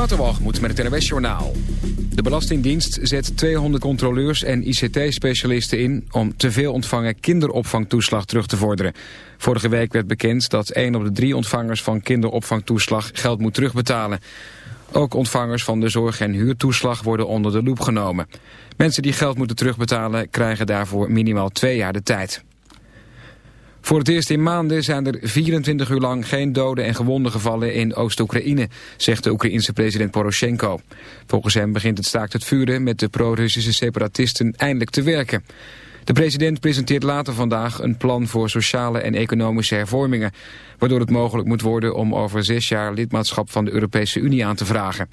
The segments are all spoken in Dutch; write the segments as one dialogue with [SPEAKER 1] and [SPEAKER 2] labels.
[SPEAKER 1] Waterwalgemoed met het NWS Journaal. De Belastingdienst zet 200 controleurs en ICT-specialisten in... om te veel ontvangen kinderopvangtoeslag terug te vorderen. Vorige week werd bekend dat 1 op de 3 ontvangers van kinderopvangtoeslag geld moet terugbetalen. Ook ontvangers van de zorg- en huurtoeslag worden onder de loep genomen. Mensen die geld moeten terugbetalen krijgen daarvoor minimaal twee jaar de tijd. Voor het eerst in maanden zijn er 24 uur lang geen doden en gewonden gevallen in Oost-Oekraïne, zegt de Oekraïense president Poroshenko. Volgens hem begint het staakt het vuren met de pro-Russische separatisten eindelijk te werken. De president presenteert later vandaag een plan voor sociale en economische hervormingen, waardoor het mogelijk moet worden om over zes jaar lidmaatschap van de Europese Unie aan te vragen.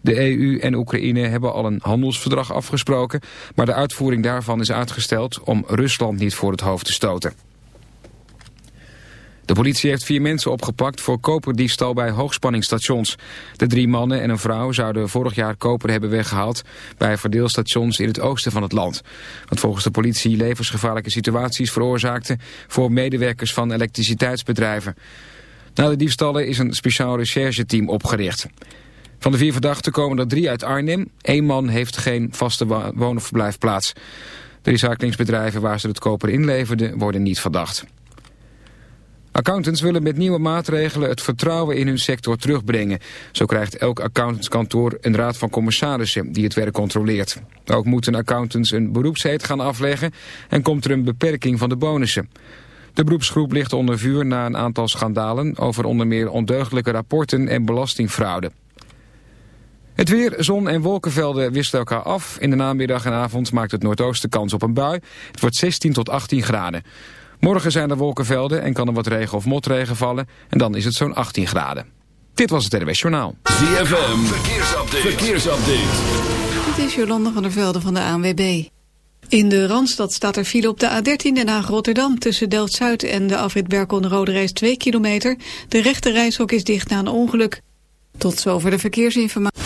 [SPEAKER 1] De EU en Oekraïne hebben al een handelsverdrag afgesproken, maar de uitvoering daarvan is uitgesteld om Rusland niet voor het hoofd te stoten. De politie heeft vier mensen opgepakt voor koperdiefstal bij hoogspanningsstations. De drie mannen en een vrouw zouden vorig jaar koper hebben weggehaald... bij verdeelstations in het oosten van het land. Wat volgens de politie levensgevaarlijke situaties veroorzaakte... voor medewerkers van elektriciteitsbedrijven. Na de diefstallen is een speciaal rechercheteam opgericht. Van de vier verdachten komen er drie uit Arnhem. Eén man heeft geen vaste woon- of verblijfplaats. De recyclingsbedrijven waar ze het koper inleverden worden niet verdacht. Accountants willen met nieuwe maatregelen het vertrouwen in hun sector terugbrengen. Zo krijgt elk accountantskantoor een raad van commissarissen die het werk controleert. Ook moeten accountants een beroepsheet gaan afleggen en komt er een beperking van de bonussen. De beroepsgroep ligt onder vuur na een aantal schandalen over onder meer ondeugdelijke rapporten en belastingfraude. Het weer, zon en wolkenvelden wisselen elkaar af. In de namiddag en avond maakt het noordoosten kans op een bui. Het wordt 16 tot 18 graden. Morgen zijn er wolkenvelden en kan er wat regen of motregen vallen. En dan is het zo'n 18 graden. Dit was het RWS Journaal.
[SPEAKER 2] ZFM, verkeersupdate. verkeersupdate.
[SPEAKER 3] Dit is Jolanda van der Velde van de ANWB. In de Randstad staat er file op de A13 Den Haag-Rotterdam... tussen Delft-Zuid en de afrit Berkel-Rode Reis 2 kilometer. De rechte reishok is dicht na een ongeluk. Tot zover de verkeersinformatie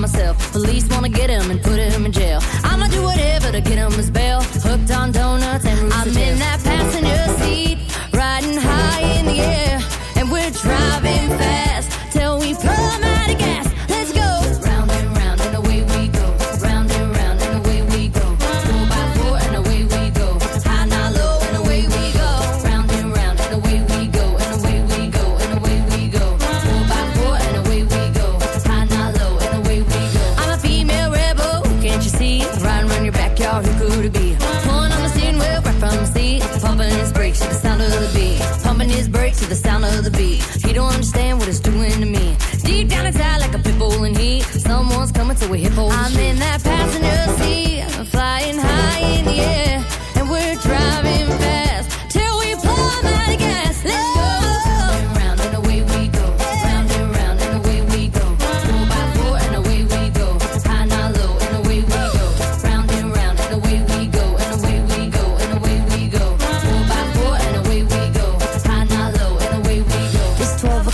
[SPEAKER 4] Myself. Police wanna get him and put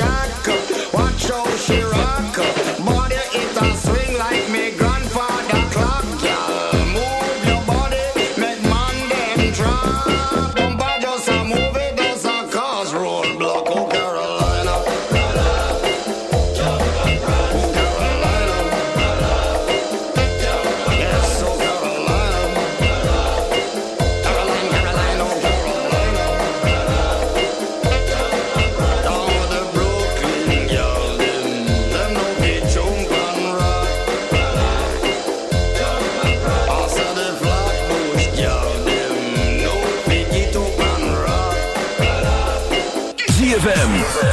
[SPEAKER 5] shaka. Watch how she rock. up.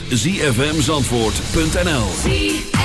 [SPEAKER 6] www.zfmzandvoort.nl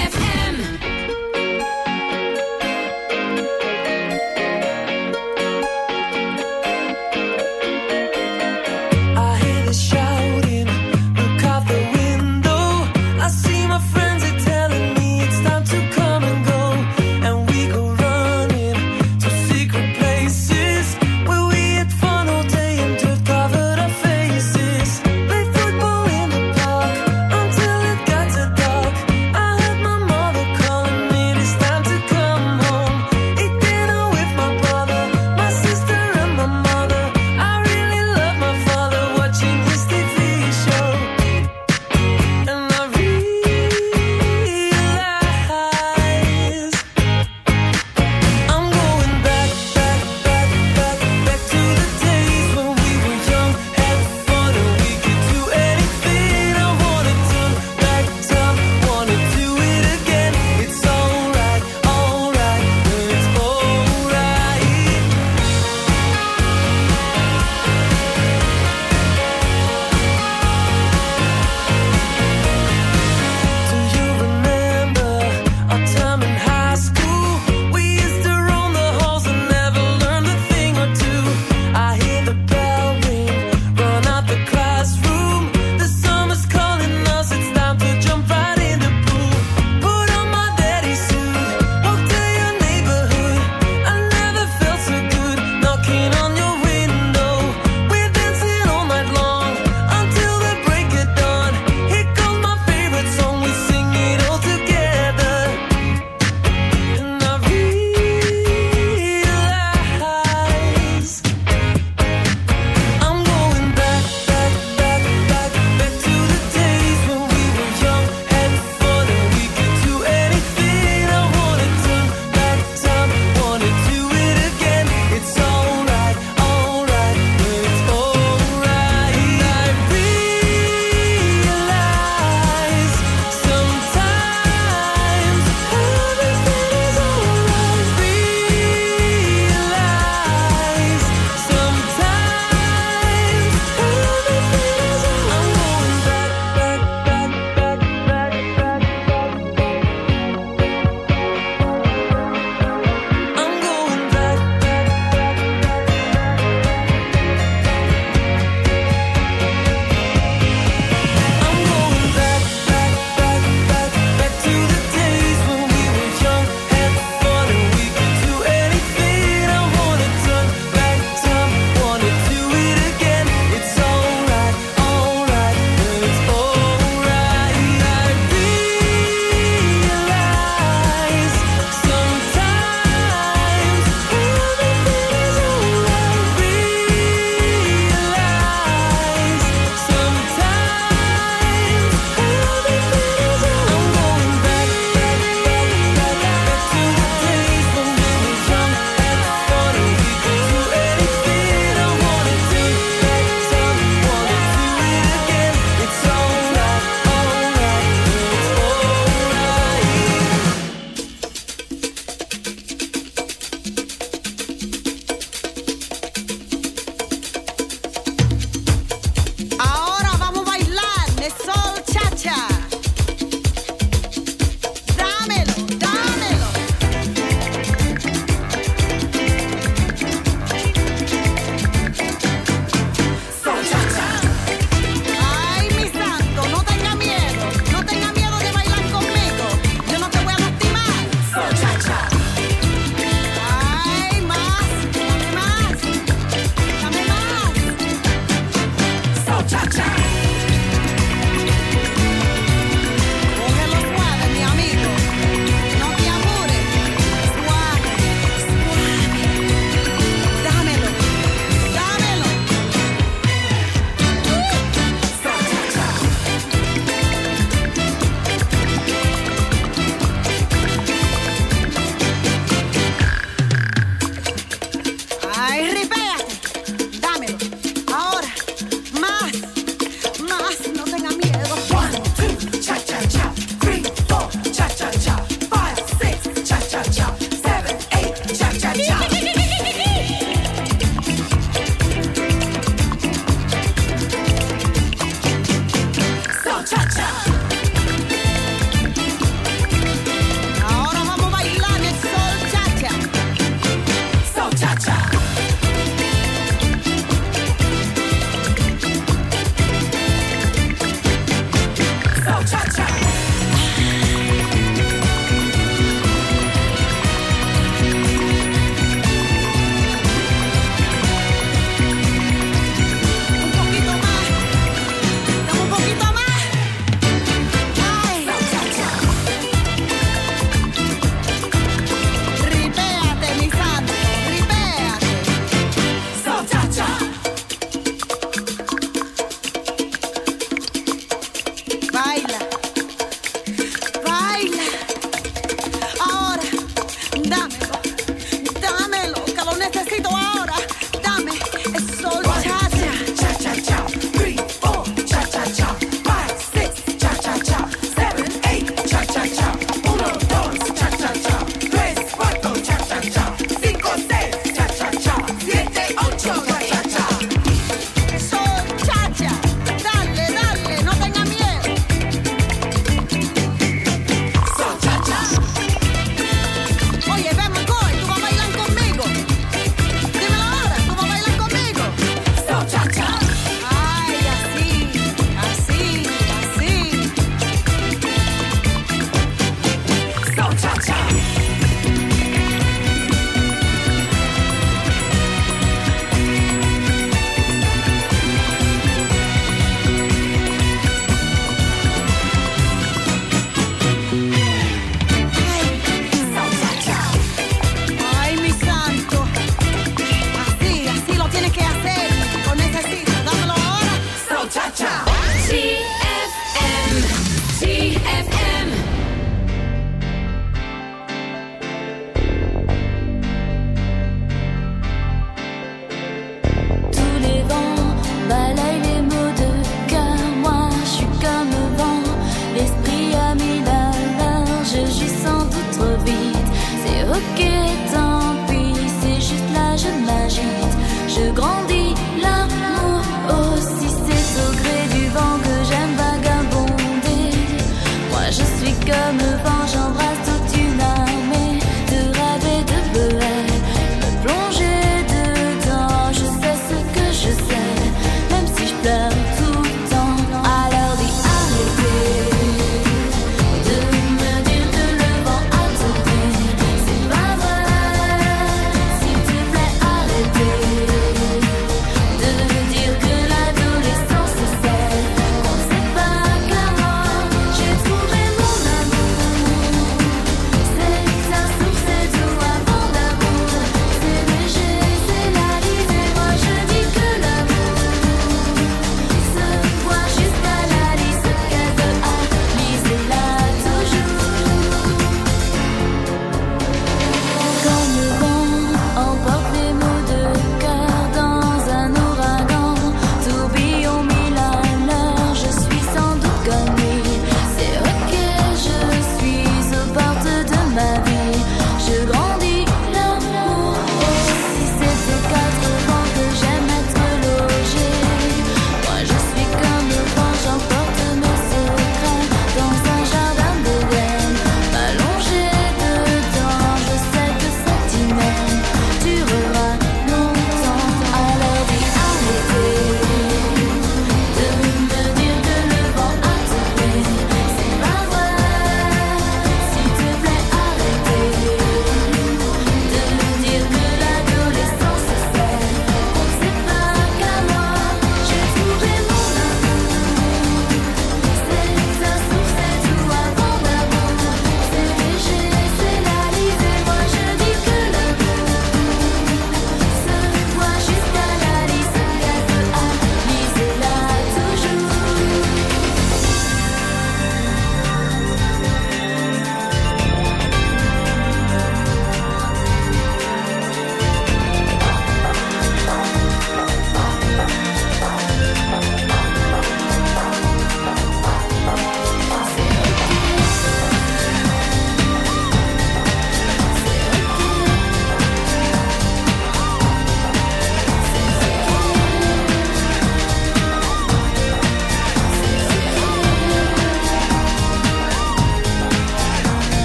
[SPEAKER 7] cha cha.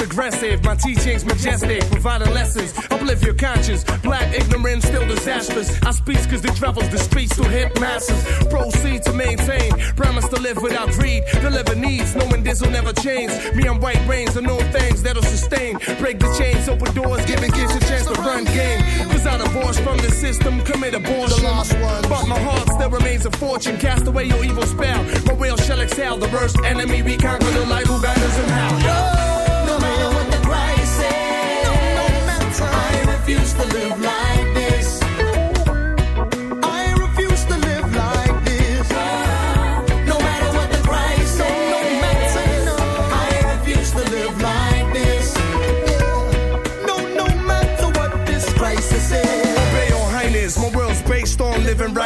[SPEAKER 8] Aggressive, my teachings majestic, providing lessons, uplift your conscience. Black ignorance still disastrous. I speak cause they travels the streets to hit masses. Proceed live without greed, deliver needs, knowing this will never change. Me and white brains are known things that'll sustain. Break the chains, open doors, giving kids a chance to run game. Cause I divorced from the system, commit abortion. But my heart still remains a fortune. Cast away your evil spell. My will shall excel. The worst enemy we conquer the light who guide us in hell.
[SPEAKER 9] No matter what the price is, I refuse to live like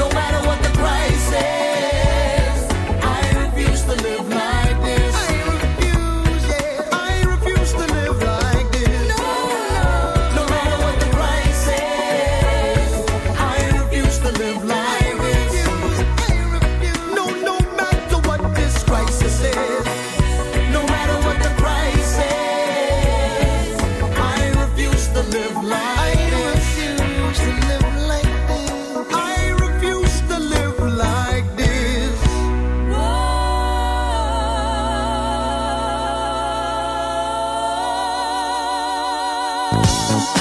[SPEAKER 9] No matter what the price is, I refuse to live like
[SPEAKER 10] Música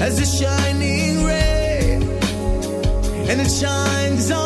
[SPEAKER 10] as a
[SPEAKER 9] shining ray, and it shines on.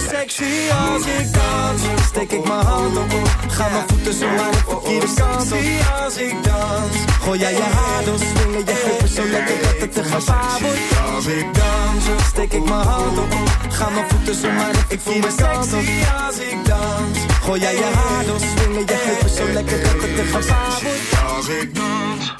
[SPEAKER 6] me sexy als ik dans. Steek ik mijn hand op. Ga mijn voeten zo maar de verkeerde kant op. als ik dans. Gooi jij je haar door, swingen je heupen zo lekker dat het te gevaar wordt. Als ik dans, steek ik mijn hand op. Ga mijn voeten zo maar de verkeerde kant op. als ik dans. Gooi jij je haar door, swingen je heupen zo lekker dat het te gevaar wordt. Als ik dans.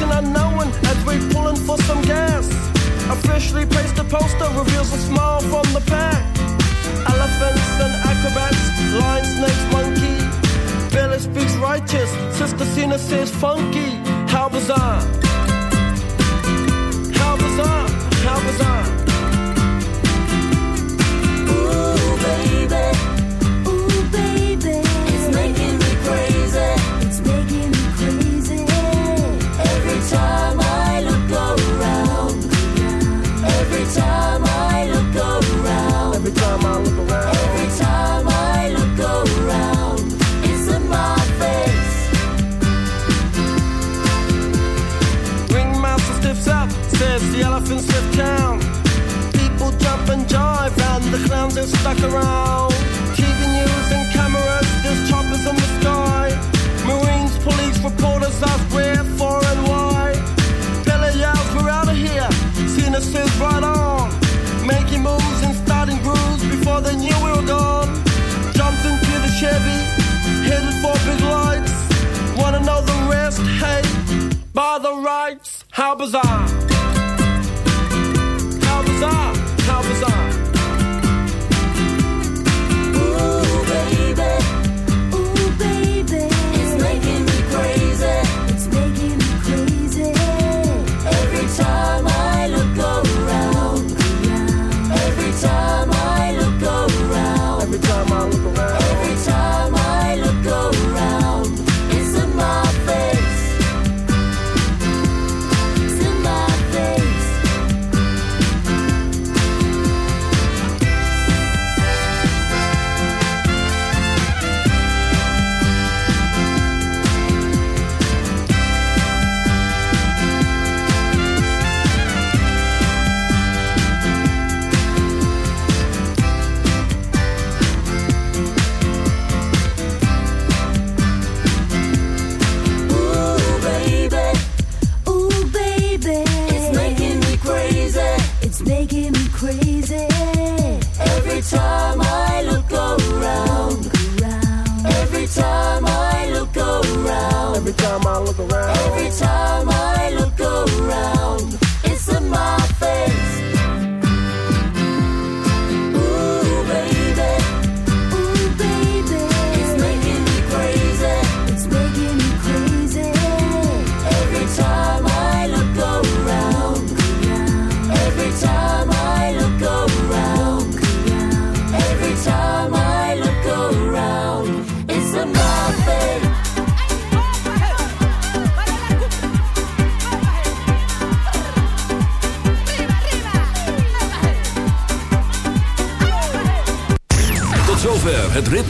[SPEAKER 11] Destination unknown as we're pulling for some gas. Officially placed a poster reveals a smile from the pack. Elephants and acrobats, lion, snakes, monkey. Billy speaks righteous, Sister Cena says funky. How bizarre!